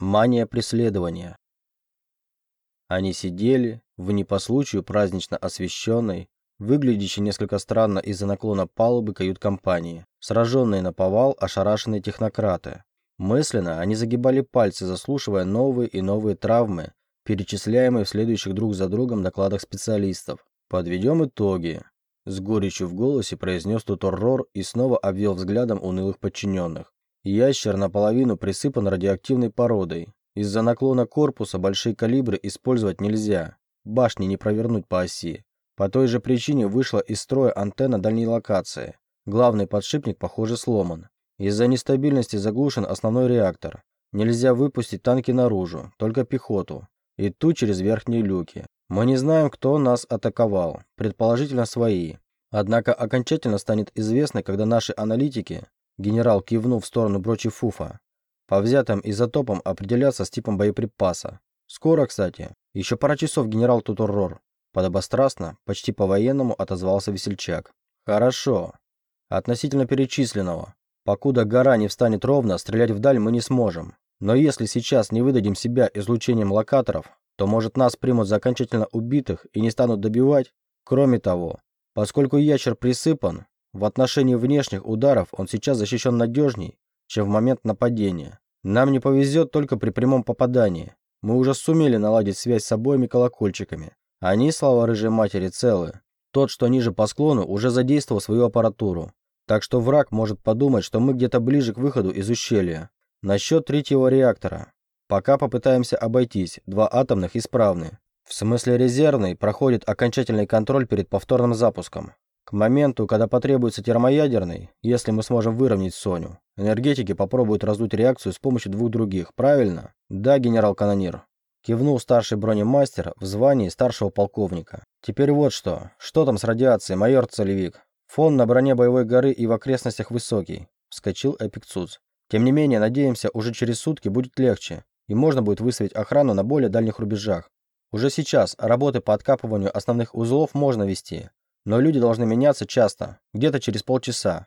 Мания преследования. Они сидели в не празднично освещенной, выглядящей несколько странно из-за наклона палубы кают-компании, сраженные на повал ошарашенные технократы. Мысленно они загибали пальцы, заслушивая новые и новые травмы, перечисляемые в следующих друг за другом докладах специалистов. Подведем итоги. С горечью в голосе произнес Туторрор и снова обвел взглядом унылых подчиненных. Ящер наполовину присыпан радиоактивной породой. Из-за наклона корпуса большие калибры использовать нельзя. Башни не провернуть по оси. По той же причине вышла из строя антенна дальней локации. Главный подшипник, похоже, сломан. Из-за нестабильности заглушен основной реактор. Нельзя выпустить танки наружу, только пехоту. И ту через верхние люки. Мы не знаем, кто нас атаковал. Предположительно, свои. Однако окончательно станет известно, когда наши аналитики Генерал кивнул в сторону Брочи Фуфа. По взятым изотопам определяться с типом боеприпаса. Скоро, кстати. Еще пара часов генерал Туторрор. Подобострастно, почти по-военному отозвался весельчак. Хорошо. Относительно перечисленного. Покуда гора не встанет ровно, стрелять вдаль мы не сможем. Но если сейчас не выдадим себя излучением локаторов, то, может, нас примут за окончательно убитых и не станут добивать? Кроме того, поскольку ящер присыпан, в отношении внешних ударов он сейчас защищен надежней, чем в момент нападения. Нам не повезет только при прямом попадании. Мы уже сумели наладить связь с обоими колокольчиками. Они, слава рыжей матери, целы. Тот, что ниже по склону, уже задействовал свою аппаратуру. Так что враг может подумать, что мы где-то ближе к выходу из ущелья. Насчет третьего реактора. Пока попытаемся обойтись, два атомных исправны. В смысле резервный проходит окончательный контроль перед повторным запуском. К моменту, когда потребуется термоядерный, если мы сможем выровнять Соню, энергетики попробуют раздуть реакцию с помощью двух других, правильно? Да, генерал-канонир. Кивнул старший бронемастер в звании старшего полковника. Теперь вот что. Что там с радиацией, майор Целевик? Фон на броне боевой горы и в окрестностях высокий. Вскочил Эпикцуц. Тем не менее, надеемся, уже через сутки будет легче, и можно будет выставить охрану на более дальних рубежах. Уже сейчас работы по откапыванию основных узлов можно вести, но люди должны меняться часто, где-то через полчаса.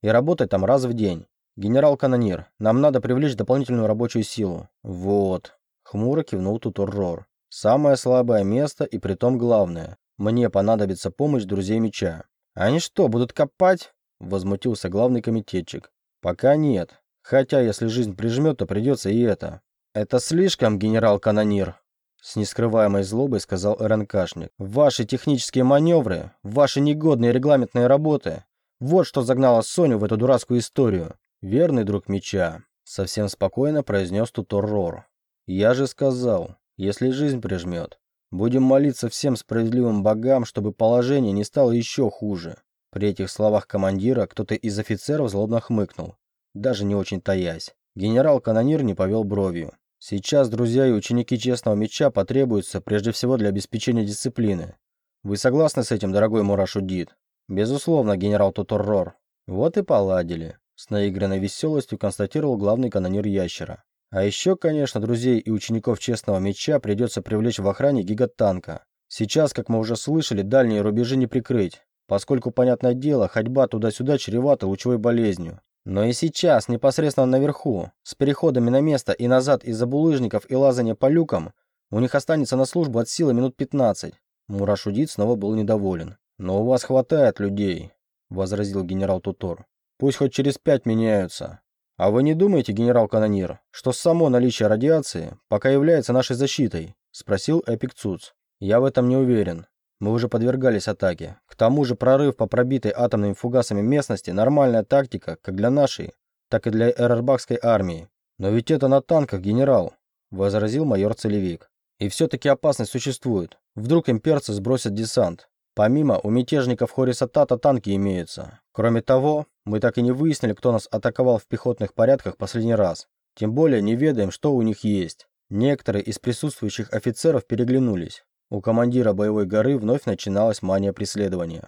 И работать там раз в день. Генерал-канонир, нам надо привлечь дополнительную рабочую силу. Вот. Хмуро кивнул Туторрор. Самое слабое место и притом главное. Мне понадобится помощь друзей меча. Они что, будут копать? Возмутился главный комитетчик. Пока нет. Хотя, если жизнь прижмет, то придется и это. Это слишком, генерал-канонир, с нескрываемой злобой сказал РНКшник. «Ваши технические маневры, ваши негодные регламентные работы. Вот что загнало Соню в эту дурацкую историю. Верный друг меча», — совсем спокойно произнес Туторрор. «Я же сказал, если жизнь прижмет, будем молиться всем справедливым богам, чтобы положение не стало еще хуже». При этих словах командира кто-то из офицеров злобно хмыкнул, даже не очень таясь. Генерал-канонир не повел бровью. Сейчас друзья и ученики честного меча потребуются прежде всего для обеспечения дисциплины. Вы согласны с этим, дорогой Мурашудит? Безусловно, генерал Туторрор. Вот и поладили. С наигранной веселостью констатировал главный канонир ящера. А еще, конечно, друзей и учеников честного меча придется привлечь в охране гигатанка. Сейчас, как мы уже слышали, дальние рубежи не прикрыть, поскольку, понятное дело, ходьба туда-сюда чревата лучевой болезнью. Но и сейчас, непосредственно наверху, с переходами на место и назад из-за булыжников и лазания по люкам, у них останется на службу от силы минут 15. Мурашудит снова был недоволен. «Но у вас хватает людей», — возразил генерал Тутор. «Пусть хоть через пять меняются. А вы не думаете, генерал-канонир, что само наличие радиации пока является нашей защитой?» — спросил Эпик Цуц. «Я в этом не уверен. Мы уже подвергались атаке. К тому же прорыв по пробитой атомными фугасами местности – нормальная тактика как для нашей, так и для эрербахской армии. Но ведь это на танках, генерал, – возразил майор Целевик. И все-таки опасность существует. Вдруг имперцы сбросят десант. Помимо, у мятежников Хориса Тата танки имеются. Кроме того, мы так и не выяснили, кто нас атаковал в пехотных порядках последний раз. Тем более не ведаем, что у них есть. Некоторые из присутствующих офицеров переглянулись. У командира боевой горы вновь начиналась мания преследования.